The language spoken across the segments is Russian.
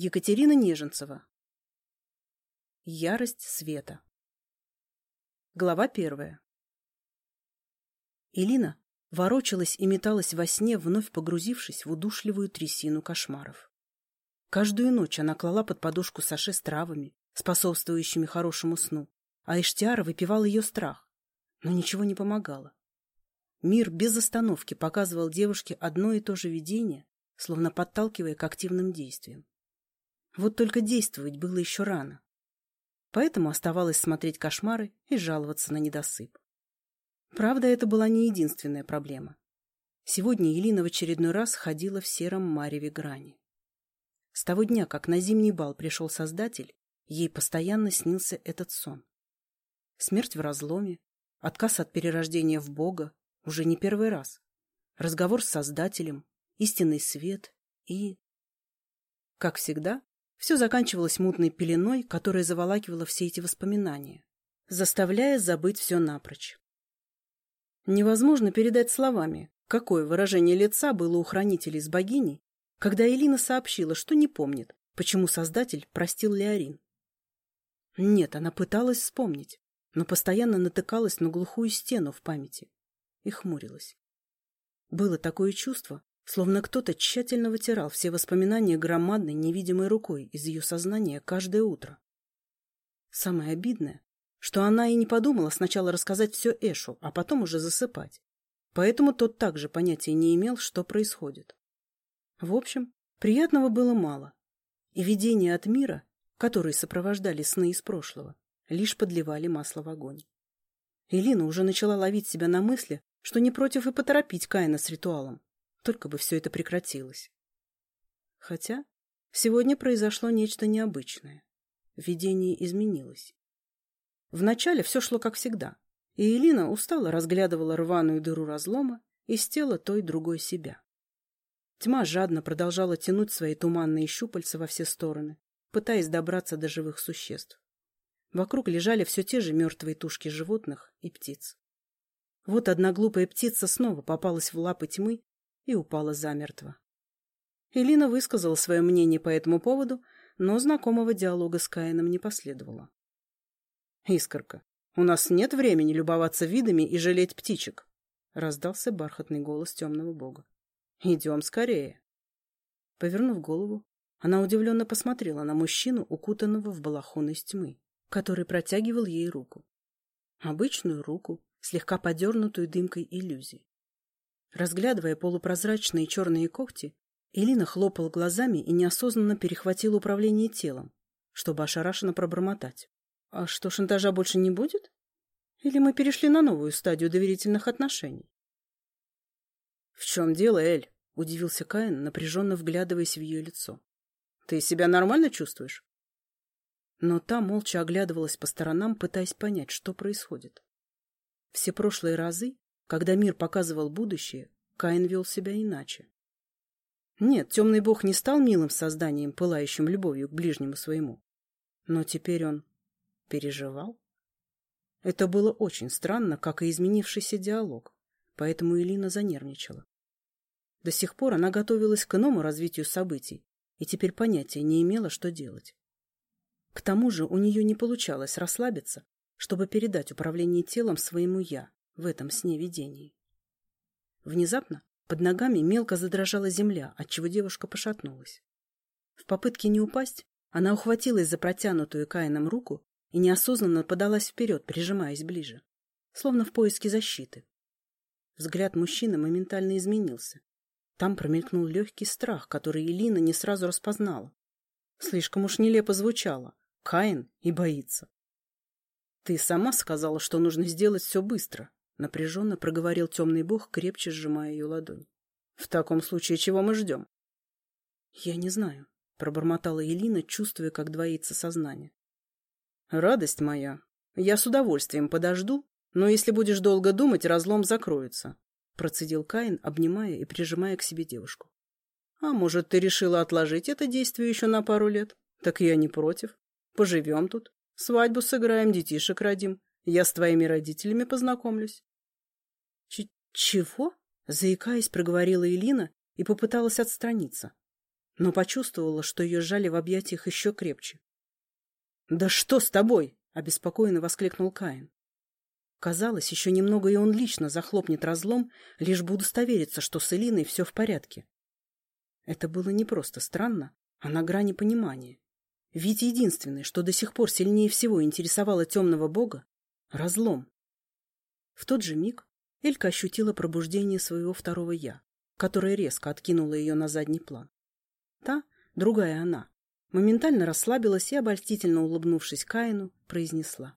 Екатерина Неженцева. Ярость света. Глава первая. Илина ворочалась и металась во сне, вновь погрузившись в удушливую трясину кошмаров. Каждую ночь она клала под подушку саше с травами, способствующими хорошему сну, а Иштиара выпивал ее страх, но ничего не помогало. Мир без остановки показывал девушке одно и то же видение, словно подталкивая к активным действиям. Вот только действовать было еще рано. Поэтому оставалось смотреть кошмары и жаловаться на недосып. Правда, это была не единственная проблема. Сегодня Елена в очередной раз ходила в сером мареве грани. С того дня, как на зимний бал пришел Создатель, ей постоянно снился этот сон. Смерть в разломе, отказ от перерождения в Бога, уже не первый раз, разговор с Создателем, истинный свет и... Как всегда, все заканчивалось мутной пеленой, которая заволакивала все эти воспоминания, заставляя забыть все напрочь. Невозможно передать словами, какое выражение лица было у хранителей с богиней, когда Элина сообщила, что не помнит, почему Создатель простил Леорин. Нет, она пыталась вспомнить, но постоянно натыкалась на глухую стену в памяти и хмурилась. Было такое чувство, словно кто-то тщательно вытирал все воспоминания громадной невидимой рукой из ее сознания каждое утро. Самое обидное, что она и не подумала сначала рассказать все Эшу, а потом уже засыпать. Поэтому тот также понятия не имел, что происходит. В общем, приятного было мало. И видения от мира, которые сопровождали сны из прошлого, лишь подливали масло в огонь. Элина уже начала ловить себя на мысли, что не против и поторопить Каина с ритуалом. Только бы все это прекратилось. Хотя сегодня произошло нечто необычное. Видение изменилось. Вначале все шло как всегда, и Элина устало разглядывала рваную дыру разлома из тела той другой себя. Тьма жадно продолжала тянуть свои туманные щупальца во все стороны, пытаясь добраться до живых существ. Вокруг лежали все те же мертвые тушки животных и птиц. Вот одна глупая птица снова попалась в лапы тьмы и упала замертво. Элина высказала свое мнение по этому поводу, но знакомого диалога с Каином не последовало. «Искорка, у нас нет времени любоваться видами и жалеть птичек», — раздался бархатный голос темного бога. «Идем скорее». Повернув голову, она удивленно посмотрела на мужчину, укутанного в балахон из тьмы, который протягивал ей руку. Обычную руку, слегка подернутую дымкой иллюзий. Разглядывая полупрозрачные черные когти, Элина хлопала глазами и неосознанно перехватила управление телом, чтобы ошарашенно пробормотать. «А что, шантажа больше не будет? Или мы перешли на новую стадию доверительных отношений?» «В чем дело, Эль?» — удивился Каин, напряженно вглядываясь в ее лицо. «Ты себя нормально чувствуешь?» Но та молча оглядывалась по сторонам, пытаясь понять, что происходит. Все прошлые разы когда мир показывал будущее, Каин вел себя иначе. Нет, темный бог не стал милым созданием, пылающим любовью к ближнему своему. Но теперь он переживал. Это было очень странно, как и изменившийся диалог, поэтому Элина занервничала. До сих пор она готовилась к иному развитию событий и теперь понятия не имела, что делать. К тому же у нее не получалось расслабиться, чтобы передать управление телом своему «я», в этом сне-видении. Внезапно под ногами мелко задрожала земля, отчего девушка пошатнулась. В попытке не упасть, она ухватилась за протянутую Каином руку и неосознанно подалась вперед, прижимаясь ближе, словно в поиске защиты. Взгляд мужчины моментально изменился. Там промелькнул легкий страх, который Элина не сразу распознала. Слишком уж нелепо звучало. Каин и боится. «Ты сама сказала, что нужно сделать все быстро», Напряженно проговорил темный бог, крепче сжимая ее ладонь. В таком случае чего мы ждем? Я не знаю, пробормотала Елина, чувствуя, как двоится сознание. Радость моя, я с удовольствием подожду, но если будешь долго думать, разлом закроется, процедил Каин, обнимая и прижимая к себе девушку. А может, ты решила отложить это действие еще на пару лет? Так я не против. Поживем тут, свадьбу сыграем, детишек родим. Я с твоими родителями познакомлюсь. «Чего?» — заикаясь, проговорила Элина и попыталась отстраниться. но почувствовала, что ее сжали в объятиях еще крепче. «Да что с тобой?» — обеспокоенно воскликнул Каин. Казалось, еще немного и он лично захлопнет разлом, лишь бы удостовериться, что с Элиной все в порядке. Это было не просто странно, а на грани понимания. Ведь единственное, что до сих пор сильнее всего интересовало темного бога — разлом. В тот же миг Элька ощутила пробуждение своего второго «я», которое резко откинуло ее на задний план. Та, другая она, моментально расслабилась и, обольстительно улыбнувшись Каину, произнесла.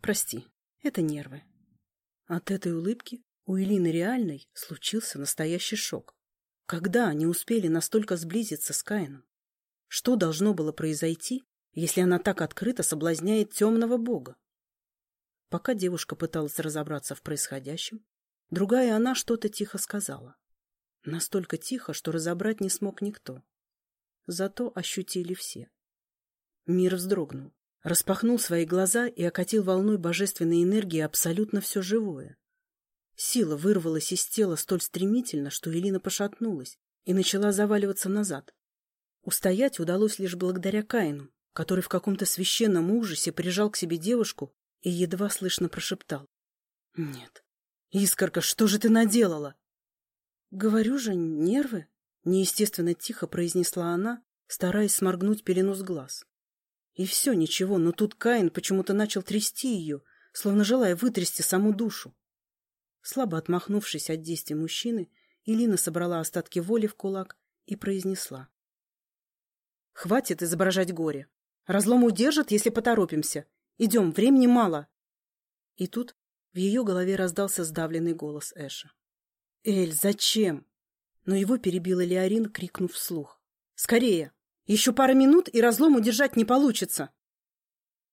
«Прости, это нервы». От этой улыбки у Элины Реальной случился настоящий шок. Когда они успели настолько сблизиться с Каином? Что должно было произойти, если она так открыто соблазняет темного бога? Пока девушка пыталась разобраться в происходящем, другая она что-то тихо сказала. Настолько тихо, что разобрать не смог никто. Зато ощутили все. Мир вздрогнул, распахнул свои глаза и окатил волной божественной энергии абсолютно все живое. Сила вырвалась из тела столь стремительно, что Элина пошатнулась и начала заваливаться назад. Устоять удалось лишь благодаря Каину, который в каком-то священном ужасе прижал к себе девушку и едва слышно прошептал. — Нет. Искорка, что же ты наделала? «Говорю же, нервы!» — неестественно тихо произнесла она, стараясь сморгнуть пелену с глаз. И все, ничего, но тут Каин почему-то начал трясти ее, словно желая вытрясти саму душу. Слабо отмахнувшись от действий мужчины, Илина собрала остатки воли в кулак и произнесла. «Хватит изображать горе. Разлом удержат, если поторопимся. Идем, времени мало». И тут в ее голове раздался сдавленный голос Эша. «Эль, зачем?» Но его перебила Леорин, крикнув вслух. «Скорее! Еще пара минут, и разлом удержать не получится!»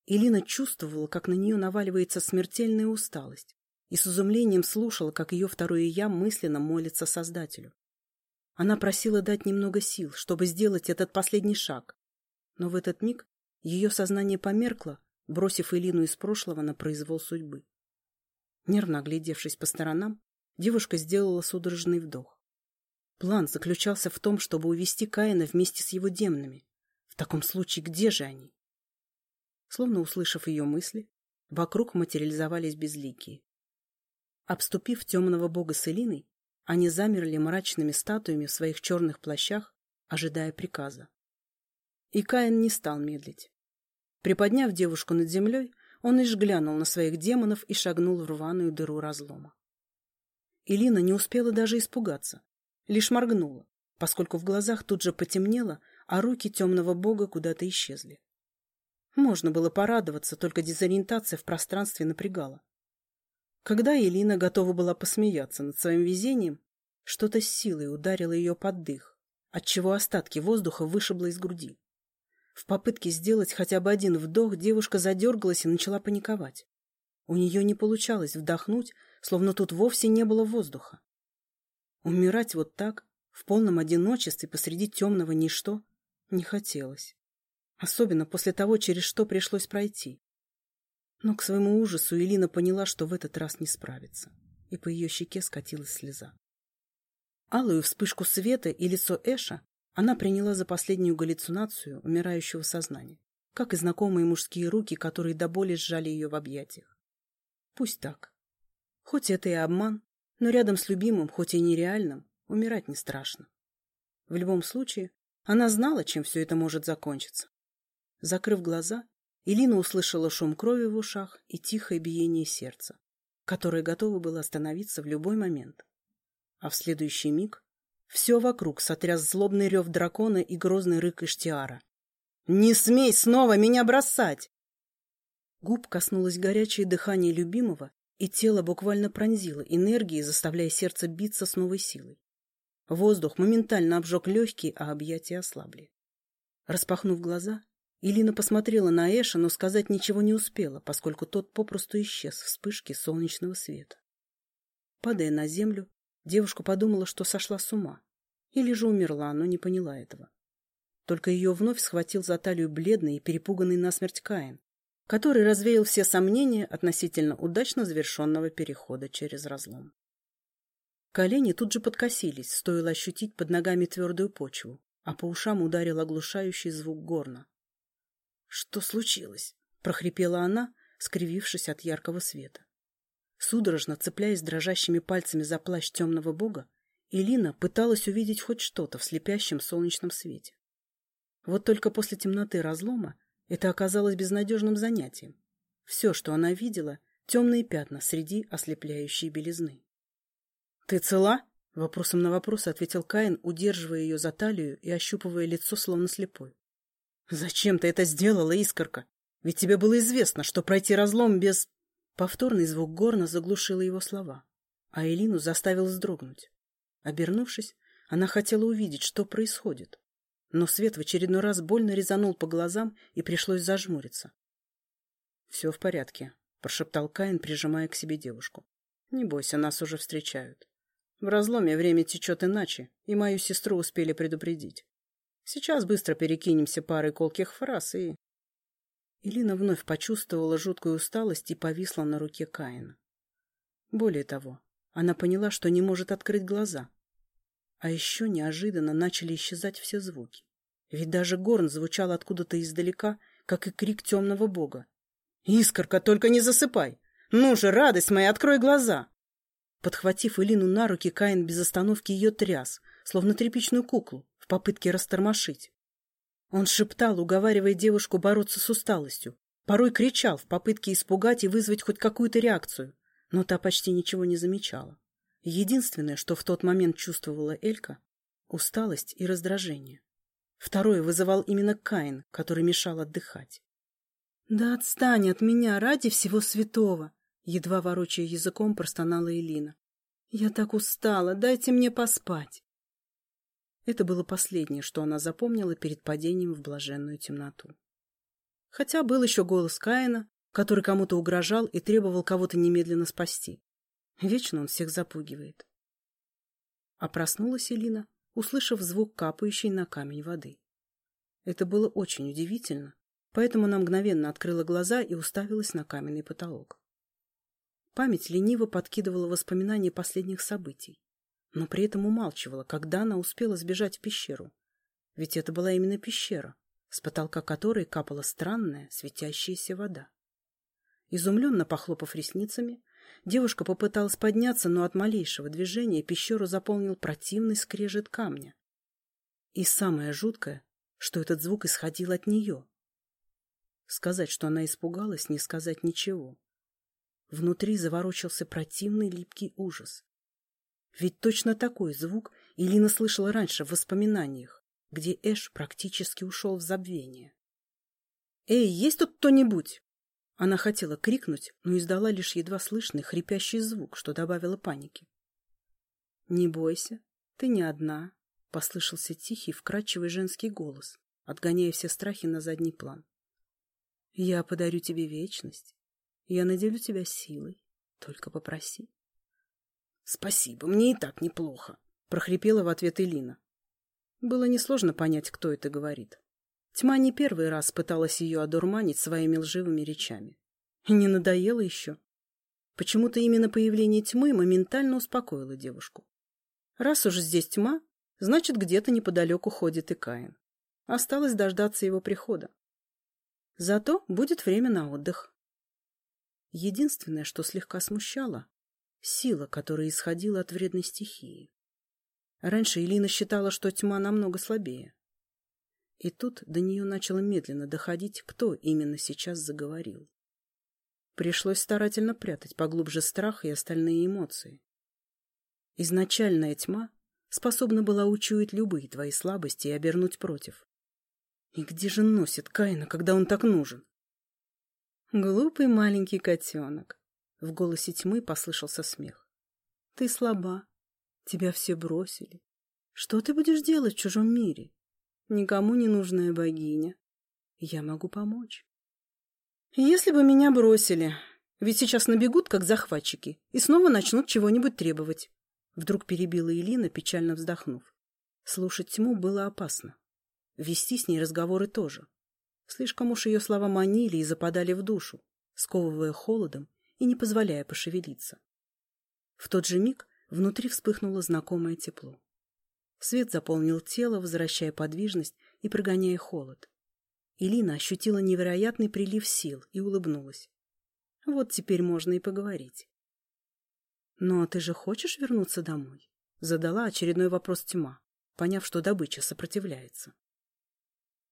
Элина чувствовала, как на нее наваливается смертельная усталость, и с изумлением слушала, как ее второе «я» мысленно молится Создателю. Она просила дать немного сил, чтобы сделать этот последний шаг. Но в этот миг ее сознание померкло, бросив Элину из прошлого на произвол судьбы. Нервно оглядевшись по сторонам, Девушка сделала судорожный вдох. План заключался в том, чтобы увести Каина вместе с его демонами. В таком случае где же они? Словно услышав ее мысли, вокруг материализовались безликие. Обступив темного бога с Элиной, они замерли мрачными статуями в своих черных плащах, ожидая приказа. И Каин не стал медлить. Приподняв девушку над землей, он лишь глянул на своих демонов и шагнул в рваную дыру разлома. Илина не успела даже испугаться, лишь моргнула, поскольку в глазах тут же потемнело, а руки темного бога куда-то исчезли. Можно было порадоваться, только дезориентация в пространстве напрягала. Когда Элина готова была посмеяться над своим везением, что-то с силой ударило ее под дых, отчего остатки воздуха вышибло из груди. В попытке сделать хотя бы один вдох девушка задергалась и начала паниковать. У нее не получалось вдохнуть, словно тут вовсе не было воздуха. Умирать вот так, в полном одиночестве посреди темного ничто, не хотелось. Особенно после того, через что пришлось пройти. Но к своему ужасу Элина поняла, что в этот раз не справится, и по ее щеке скатилась слеза. Алую вспышку света и лицо Эша она приняла за последнюю галлюцинацию умирающего сознания, как и знакомые мужские руки, которые до боли сжали ее в объятиях. Пусть так. Хоть это и обман, но рядом с любимым, хоть и нереальным, умирать не страшно. В любом случае, она знала, чем все это может закончиться. Закрыв глаза, Илина услышала шум крови в ушах и тихое биение сердца, которое готово было остановиться в любой момент. А в следующий миг все вокруг сотряс злобный рев дракона и грозный рык Иштиара. «Не смей снова меня бросать!» Губ коснулось горячее дыхание любимого, и тело буквально пронзило энергией, заставляя сердце биться с новой силой. Воздух моментально обжег легкие, а объятия ослабли. Распахнув глаза, Илина посмотрела на Эша, но сказать ничего не успела, поскольку тот попросту исчез в вспышке солнечного света. Падая на землю, девушка подумала, что сошла с ума. Или же умерла, но не поняла этого. Только ее вновь схватил за талию бледный и перепуганный насмерть Каин, который развеял все сомнения относительно удачно завершенного перехода через разлом. Колени тут же подкосились, стоило ощутить под ногами твердую почву, а по ушам ударил оглушающий звук горна. «Что случилось?» — прохрипела она, скривившись от яркого света. Судорожно цепляясь дрожащими пальцами за плащ темного бога, Илина пыталась увидеть хоть что-то в слепящем солнечном свете. Вот только после темноты разлома это оказалось безнадежным занятием. Все, что она видела, темные пятна среди ослепляющей белизны. — Ты цела? — вопросом на вопрос ответил Каин, удерживая ее за талию и ощупывая лицо, словно слепой. — Зачем ты это сделала, Искорка? Ведь тебе было известно, что пройти разлом без... Повторный звук горна заглушил его слова, а Элину заставил вздрогнуть. Обернувшись, она хотела увидеть, что происходит. Но свет в очередной раз больно резанул по глазам, и пришлось зажмуриться. — Все в порядке, — прошептал Каин, прижимая к себе девушку. — Не бойся, нас уже встречают. В разломе время течет иначе, и мою сестру успели предупредить. Сейчас быстро перекинемся парой колких фраз и... Илина вновь почувствовала жуткую усталость и повисла на руке Каина. Более того, она поняла, что не может открыть глаза. А еще неожиданно начали исчезать все звуки. Ведь даже горн звучал откуда-то издалека, как и крик темного бога. «Искорка, только не засыпай! Ну же, радость моя, открой глаза!» Подхватив Илину на руки, Каин без остановки ее тряс, словно тряпичную куклу, в попытке растормошить. Он шептал, уговаривая девушку бороться с усталостью, порой кричал в попытке испугать и вызвать хоть какую-то реакцию, но та почти ничего не замечала. Единственное, что в тот момент чувствовала Элька — усталость и раздражение. Второе вызывал именно Каин, который мешал отдыхать. — Да отстань от меня ради всего святого! — едва ворочая языком простонала Элина. — Я так устала, дайте мне поспать! Это было последнее, что она запомнила перед падением в блаженную темноту. Хотя был еще голос Каина, который кому-то угрожал и требовал кого-то немедленно спасти. Вечно он всех запугивает. А проснулась Элина, услышав звук капающей на камень воды. Это было очень удивительно, поэтому она мгновенно открыла глаза и уставилась на каменный потолок. Память лениво подкидывала воспоминания последних событий, но при этом умалчивала, когда она успела сбежать в пещеру. Ведь это была именно пещера, с потолка которой капала странная светящаяся вода. Изумленно похлопав ресницами, девушка попыталась подняться, но от малейшего движения пещеру заполнил противный скрежет камня. И самое жуткое, что этот звук исходил от нее. Сказать, что она испугалась, не сказать ничего. Внутри заворочился противный липкий ужас. Ведь точно такой звук Илина слышала раньше в воспоминаниях, где Эш практически ушел в забвение. «Эй, есть тут кто-нибудь?» Она хотела крикнуть, но издала лишь едва слышный хрипящий звук, что добавило паники. «Не бойся, ты не одна», — послышался тихий, вкрадчивый женский голос, отгоняя все страхи на задний план. «Я подарю тебе вечность. Я наделю тебя силой. Только попроси». «Спасибо, мне и так неплохо», — прохрипела в ответ Элина. Было несложно понять, кто это говорит. Тьма не первый раз пыталась ее одурманить своими лживыми речами. И не надоело еще. Почему-то именно появление тьмы моментально успокоило девушку. Раз уж здесь тьма, значит, где-то неподалеку ходит и Каин. Осталось дождаться его прихода. Зато будет время на отдых. Единственное, что слегка смущало — сила, которая исходила от вредной стихии. Раньше Элина считала, что тьма намного слабее. И тут до нее начало медленно доходить, кто именно сейчас заговорил. Пришлось старательно прятать поглубже страх и остальные эмоции. Изначальная тьма способна была учуять любые твои слабости и обернуть против. И где же носит Каина, когда он так нужен? Глупый маленький котенок. В голосе тьмы послышался смех. Ты слаба. Тебя все бросили. Что ты будешь делать в чужом мире? никому не нужная богиня. Я могу помочь. Если бы меня бросили, ведь сейчас набегут, как захватчики, и снова начнут чего-нибудь требовать. Вдруг перебила Элина, печально вздохнув. Слушать тьму было опасно. Вести с ней разговоры тоже. Слишком уж ее слова манили и западали в душу, сковывая холодом и не позволяя пошевелиться. В тот же миг внутри вспыхнуло знакомое тепло. Свет заполнил тело, возвращая подвижность и прогоняя холод. Илина ощутила невероятный прилив сил и улыбнулась. Вот теперь можно и поговорить. «Но ты же хочешь вернуться домой?» Задала очередной вопрос тьма, поняв, что добыча сопротивляется.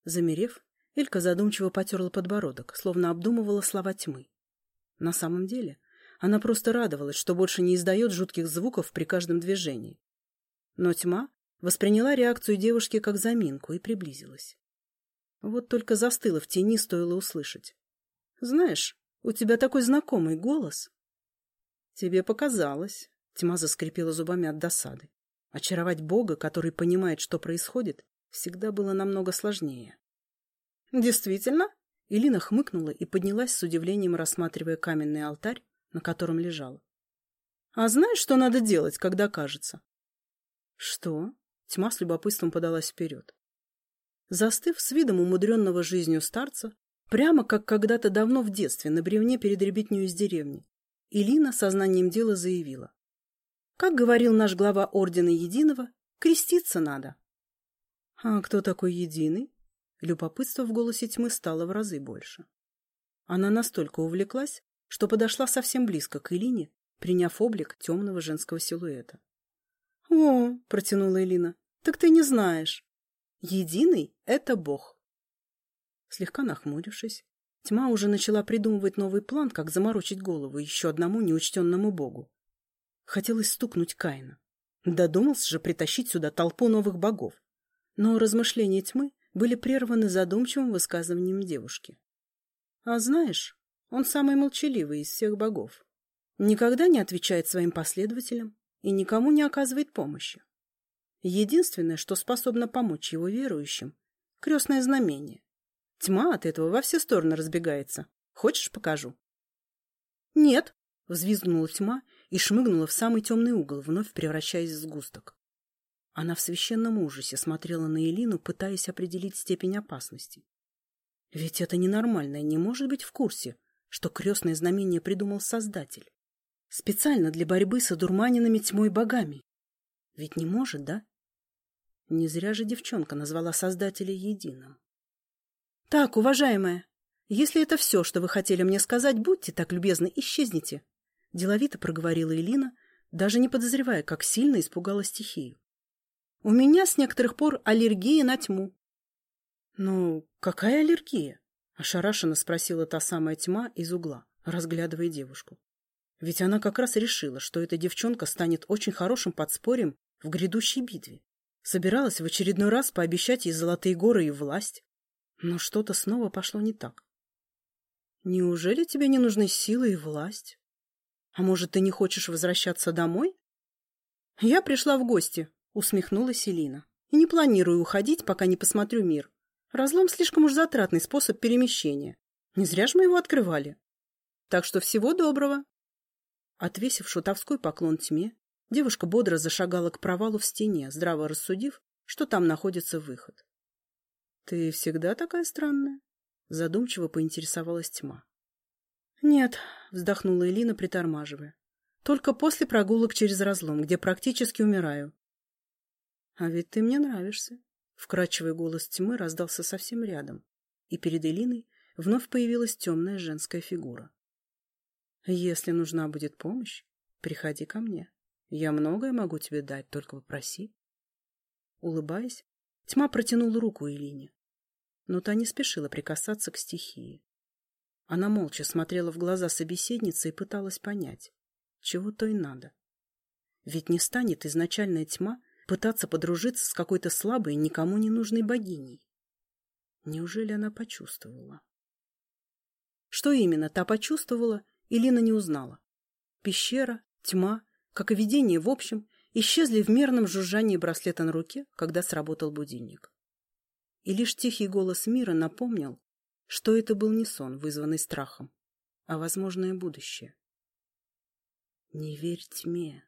Замерев, Элька задумчиво потерла подбородок, словно обдумывала слова тьмы. На самом деле, она просто радовалась, что больше не издает жутких звуков при каждом движении. Но тьма восприняла реакцию девушки как заминку и приблизилась. Вот только застыла в тени, стоило услышать. «Знаешь, у тебя такой знакомый голос». «Тебе показалось», — тьма заскрипела зубами от досады. Очаровать Бога, который понимает, что происходит, всегда было намного сложнее. «Действительно?» Илина хмыкнула и поднялась с удивлением, рассматривая каменный алтарь, на котором лежала. «А знаешь, что надо делать, когда кажется?» «Что?» Тьма с любопытством подалась вперед. Застыв с видом умудренного жизнью старца, прямо как когда-то давно в детстве на бревне перед ребятню из деревни, Илина сознанием дела заявила. Как говорил наш глава Ордена Единого, креститься надо. А кто такой Единый? Любопытство в голосе тьмы стало в разы больше. Она настолько увлеклась, что подошла совсем близко к Илине, приняв облик темного женского силуэта. — О, — протянула Элина, — так ты не знаешь. Единый — это Бог. Слегка нахмурившись, тьма уже начала придумывать новый план, как заморочить голову еще одному неучтенному Богу. Хотелось стукнуть Каина. Додумался же притащить сюда толпу новых богов. Но размышления тьмы были прерваны задумчивым высказыванием девушки. А знаешь, он самый молчаливый из всех богов. Никогда не отвечает своим последователям и никому не оказывает помощи. Единственное, что способно помочь его верующим — крестное знамение. Тьма от этого во все стороны разбегается. Хочешь, покажу? — Нет, — взвизгнула тьма и шмыгнула в самый темный угол, вновь превращаясь в сгусток. Она в священном ужасе смотрела на Элину, пытаясь определить степень опасности. Ведь это ненормальное не может быть в курсе, что крестное знамение придумал Создатель. Специально для борьбы с одурманенными тьмой богами. Ведь не может, да? Не зря же девчонка назвала Создателя единым. — Так, уважаемая, если это все, что вы хотели мне сказать, будьте так любезны, исчезните. Деловито проговорила Элина, даже не подозревая, как сильно испугала стихию. У меня с некоторых пор аллергия на тьму. Ну, какая аллергия? Ошарашенно спросила та самая тьма из угла, разглядывая девушку. Ведь она как раз решила, что эта девчонка станет очень хорошим подспорьем в грядущей битве. Собиралась в очередной раз пообещать ей золотые горы и власть. Но что-то снова пошло не так. Неужели тебе не нужны силы и власть? А может, ты не хочешь возвращаться домой? Я пришла в гости, усмехнулась Элина. И не планирую уходить, пока не посмотрю мир. Разлом слишком уж затратный способ перемещения. Не зря же мы его открывали. Так что всего доброго. Отвесив шутовской поклон тьме, девушка бодро зашагала к провалу в стене, здраво рассудив, что там находится выход. — Ты всегда такая странная? — задумчиво поинтересовалась тьма. «Нет», — вздохнула Элина, притормаживая. «Только после прогулок через разлом, где практически умираю». «А ведь ты мне нравишься», — вкрадчивый голос тьмы раздался совсем рядом, и перед Элиной вновь появилась темная женская фигура. «Если нужна будет помощь, приходи ко мне. Я многое могу тебе дать, только попроси». Улыбаясь, тьма протянула руку Элине, но та не спешила прикасаться к стихии. Она молча смотрела в глаза собеседницы и пыталась понять, чего то и надо. Ведь не станет изначальная тьма пытаться подружиться с какой-то слабой, никому не нужной богиней. Неужели она почувствовала? Что именно та почувствовала, Илина не узнала. Пещера, тьма, как и видение в общем, исчезли в мерном жужжании браслета на руке, когда сработал будильник. И лишь тихий голос мира напомнил, что это был не сон, вызванный страхом, а возможное будущее. «Не верь тьме»,